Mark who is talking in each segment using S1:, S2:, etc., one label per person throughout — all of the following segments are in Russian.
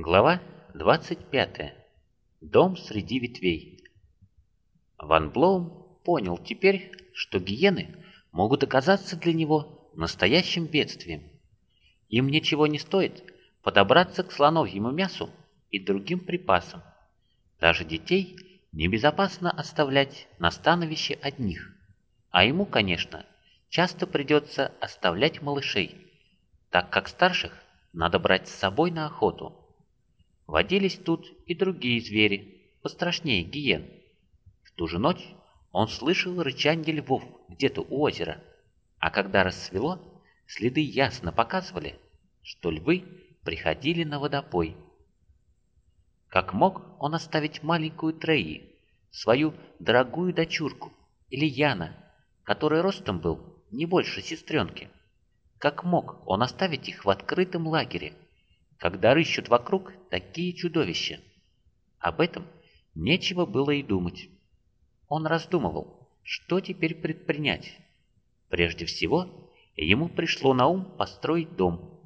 S1: Глава 25. Дом среди ветвей. Ван Блоум понял теперь, что гиены могут оказаться для него настоящим бедствием. Им ничего не стоит подобраться к слоновьему мясу и другим припасам. Даже детей небезопасно оставлять на становище одних. А ему, конечно, часто придется оставлять малышей, так как старших надо брать с собой на охоту. Водились тут и другие звери, пострашнее гиен. В ту же ночь он слышал рычанье львов где-то у озера, а когда рассвело, следы ясно показывали, что львы приходили на водопой. Как мог он оставить маленькую Треи, свою дорогую дочурку, или Яна, который ростом был не больше сестренки? Как мог он оставить их в открытом лагере, когда рыщут вокруг такие чудовища. Об этом нечего было и думать. Он раздумывал, что теперь предпринять. Прежде всего, ему пришло на ум построить дом.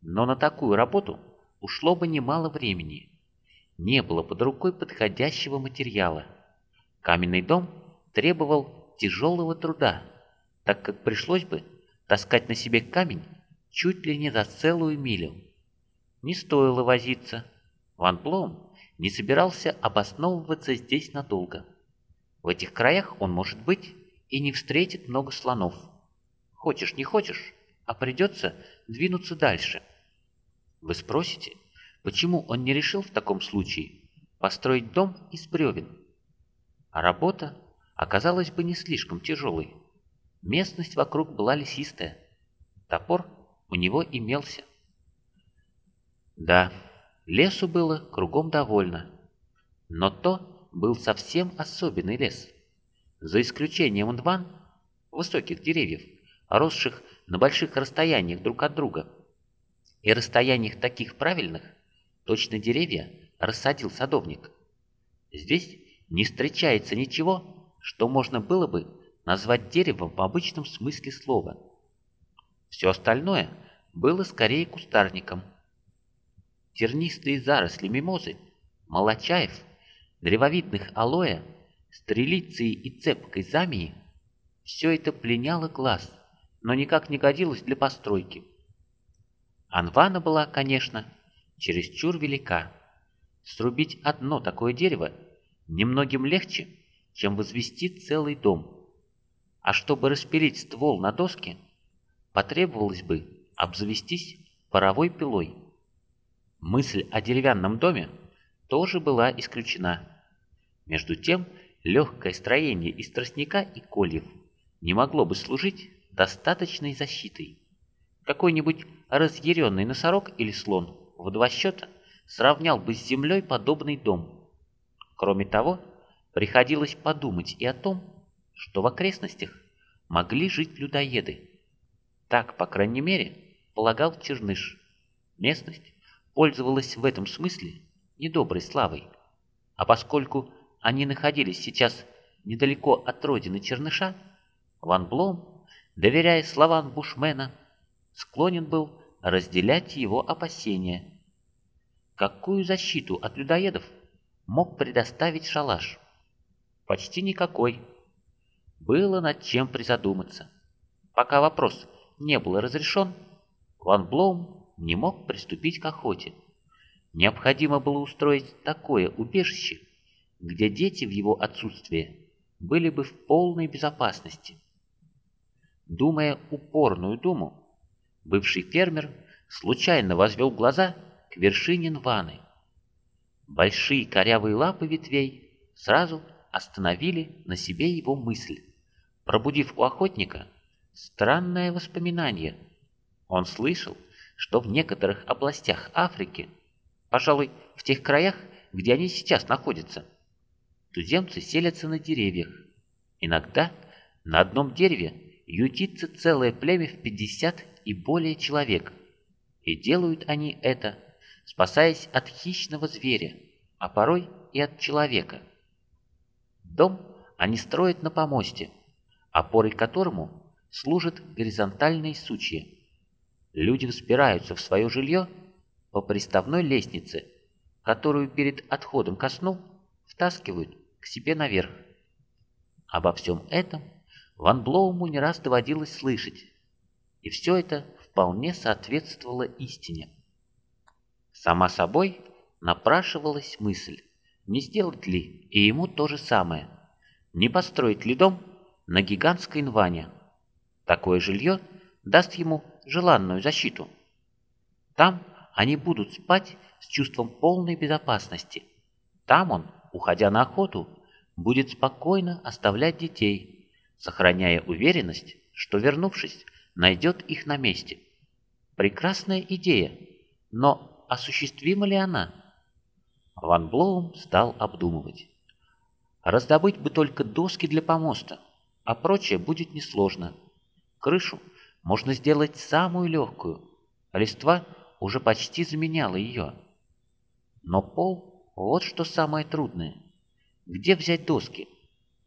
S1: Но на такую работу ушло бы немало времени. Не было под рукой подходящего материала. Каменный дом требовал тяжелого труда, так как пришлось бы таскать на себе камень чуть ли не за целую милю не стоило возиться. Ван Блом не собирался обосновываться здесь надолго. В этих краях он, может быть, и не встретит много слонов. Хочешь, не хочешь, а придется двинуться дальше. Вы спросите, почему он не решил в таком случае построить дом из бревен? А работа оказалась бы не слишком тяжелой. Местность вокруг была лесистая. Топор у него имелся. Да, лесу было кругом довольно. Но то был совсем особенный лес. За исключением дван, высоких деревьев, росших на больших расстояниях друг от друга, и расстояниях таких правильных, точно деревья рассадил садовник. Здесь не встречается ничего, что можно было бы назвать деревом в обычном смысле слова. Все остальное было скорее кустарником – тернистые заросли мимозы, молочаев, древовидных алоэ, стрелиции и цепкой замии — все это пленяло глаз, но никак не годилось для постройки. Анвана была, конечно, чересчур велика. Срубить одно такое дерево немногим легче, чем возвести целый дом. А чтобы распилить ствол на доске, потребовалось бы обзавестись паровой пилой. Мысль о деревянном доме тоже была исключена. Между тем, легкое строение из тростника и кольев не могло бы служить достаточной защитой. Какой-нибудь разъяренный носорог или слон в два счета сравнял бы с землей подобный дом. Кроме того, приходилось подумать и о том, что в окрестностях могли жить людоеды. Так, по крайней мере, полагал Черныш. Местность пользовалась в этом смысле недоброй славой. А поскольку они находились сейчас недалеко от родины Черныша, Ван Блом, доверяя словам Бушмена, склонен был разделять его опасения. Какую защиту от людоедов мог предоставить шалаш? Почти никакой. Было над чем призадуматься. Пока вопрос не был разрешен, Ван Блоум не мог приступить к охоте. Необходимо было устроить такое убежище, где дети в его отсутствие были бы в полной безопасности. Думая упорную думу, бывший фермер случайно возвел глаза к вершине Нваны. Большие корявые лапы ветвей сразу остановили на себе его мысль, пробудив у охотника странное воспоминание. Он слышал, что в некоторых областях Африки, пожалуй, в тех краях, где они сейчас находятся, туземцы селятся на деревьях. Иногда на одном дереве ютится целое племя в 50 и более человек. И делают они это, спасаясь от хищного зверя, а порой и от человека. Дом они строят на помосте, опорой которому служат горизонтальные сучья. Люди взбираются в свое жилье по приставной лестнице которую перед отходом ко сну втаскивают к себе наверх. Обо всем этом Ван Блоуму не раз доводилось слышать, и все это вполне соответствовало истине. Сама собой напрашивалась мысль, не сделать ли и ему то же самое, не построить ли дом на гигантской инване. Такое жилье даст ему желанную защиту. Там они будут спать с чувством полной безопасности. Там он, уходя на охоту, будет спокойно оставлять детей, сохраняя уверенность, что, вернувшись, найдет их на месте. Прекрасная идея, но осуществима ли она? Ван Блоум стал обдумывать. Раздобыть бы только доски для помоста, а прочее будет несложно. Крышу можно сделать самую легкую, а листва уже почти заменяла ее. Но пол – вот что самое трудное. Где взять доски?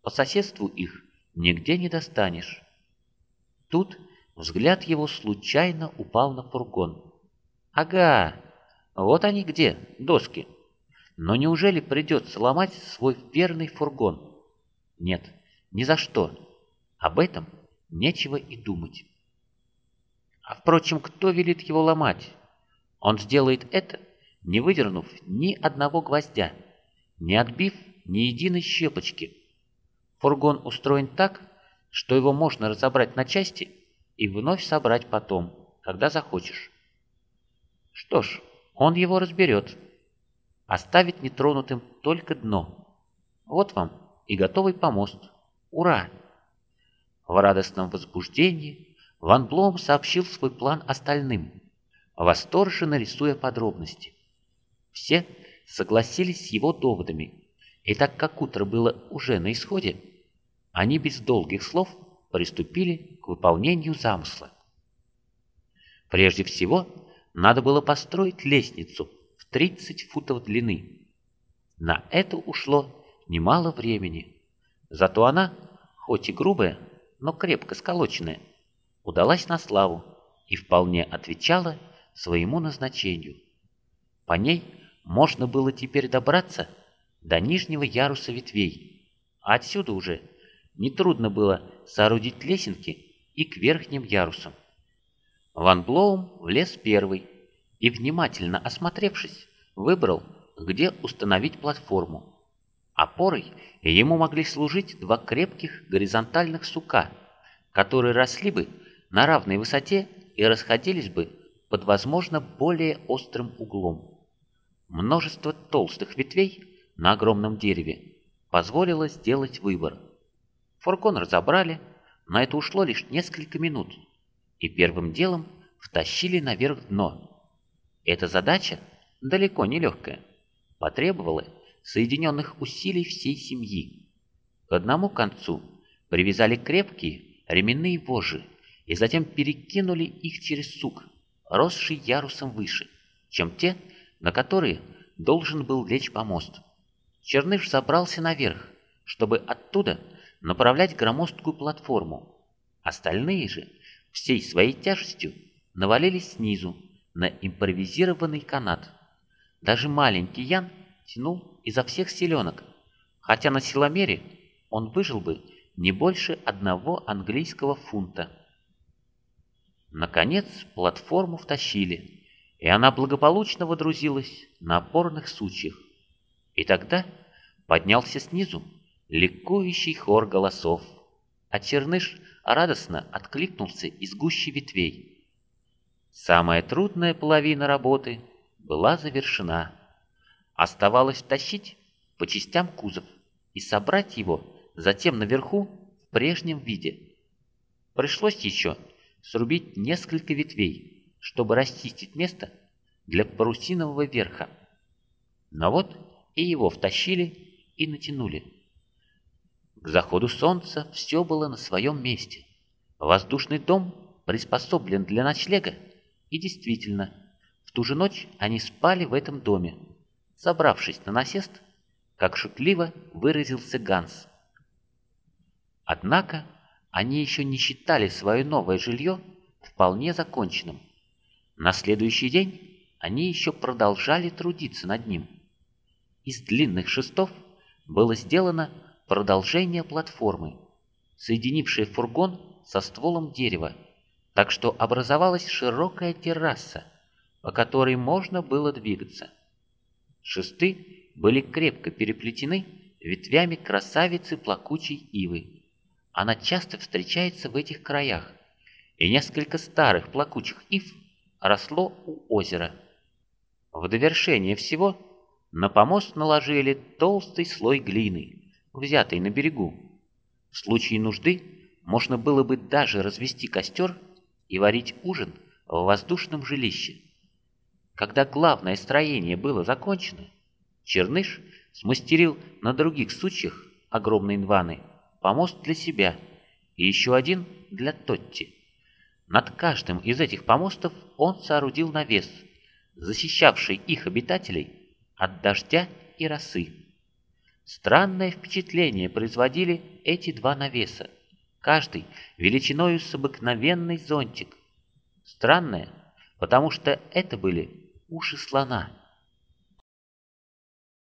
S1: По соседству их нигде не достанешь. Тут взгляд его случайно упал на фургон. Ага, вот они где, доски. Но неужели придется ломать свой верный фургон? Нет, ни за что. Об этом нечего и думать. А впрочем, кто велит его ломать? Он сделает это, не выдернув ни одного гвоздя, не отбив ни единой щепочки. Фургон устроен так, что его можно разобрать на части и вновь собрать потом, когда захочешь. Что ж, он его разберет. Оставит нетронутым только дно. Вот вам и готовый помост. Ура! В радостном возбуждении Ван Блом сообщил свой план остальным, восторженно рисуя подробности. Все согласились с его доводами, и так как утро было уже на исходе, они без долгих слов приступили к выполнению замысла. Прежде всего, надо было построить лестницу в 30 футов длины. На это ушло немало времени. Зато она, хоть и грубая, но крепко сколоченная, удалась на славу и вполне отвечала своему назначению. По ней можно было теперь добраться до нижнего яруса ветвей, а отсюда уже нетрудно было соорудить лесенки и к верхним ярусам. Ван Блоум влез первый и, внимательно осмотревшись, выбрал, где установить платформу. Опорой ему могли служить два крепких горизонтальных сука, которые росли бы на равной высоте и расходились бы под, возможно, более острым углом. Множество толстых ветвей на огромном дереве позволило сделать выбор. Фургон разобрали, на это ушло лишь несколько минут, и первым делом втащили наверх дно. Эта задача, далеко не легкая, потребовала соединенных усилий всей семьи. К одному концу привязали крепкие ременные вожжи и затем перекинули их через сук, росший ярусом выше, чем те, на которые должен был лечь помост. Черныш забрался наверх, чтобы оттуда направлять громоздкую платформу. Остальные же всей своей тяжестью навалились снизу на импровизированный канат. Даже маленький Ян тянул изо всех селенок, хотя на силомере он выжил бы не больше одного английского фунта. Наконец платформу втащили, и она благополучно водрузилась на опорных сучьях. И тогда поднялся снизу ликующий хор голосов, а Черныш радостно откликнулся из гущи ветвей. Самая трудная половина работы была завершена. Оставалось тащить по частям кузов и собрать его затем наверху в прежнем виде. Пришлось еще срубить несколько ветвей, чтобы расчистить место для парусинового верха. Но вот и его втащили и натянули. К заходу солнца все было на своем месте. Воздушный дом приспособлен для ночлега, и действительно, в ту же ночь они спали в этом доме, собравшись на насест, как шутливо выразился Ганс. Однако они еще не считали свое новое жилье вполне законченным. На следующий день они еще продолжали трудиться над ним – из длинных шестов было сделано продолжение платформы, соединившее фургон со стволом дерева, так что образовалась широкая терраса, по которой можно было двигаться. Шесты были крепко переплетены ветвями красавицы плакучей ивы. Она часто встречается в этих краях, и несколько старых плакучих ив росло у озера. В довершение всего на помост наложили толстый слой глины, взятый на берегу. В случае нужды можно было бы даже развести костер и варить ужин в воздушном жилище. Когда главное строение было закончено, Черныш смастерил на других сучьях огромной инваны помост для себя и еще один для Тотти. Над каждым из этих помостов он соорудил навес, защищавший их обитателей от дождя и росы. Странное впечатление производили эти два навеса, каждый величиною с обыкновенный зонтик. Странное, потому что это были уши слона.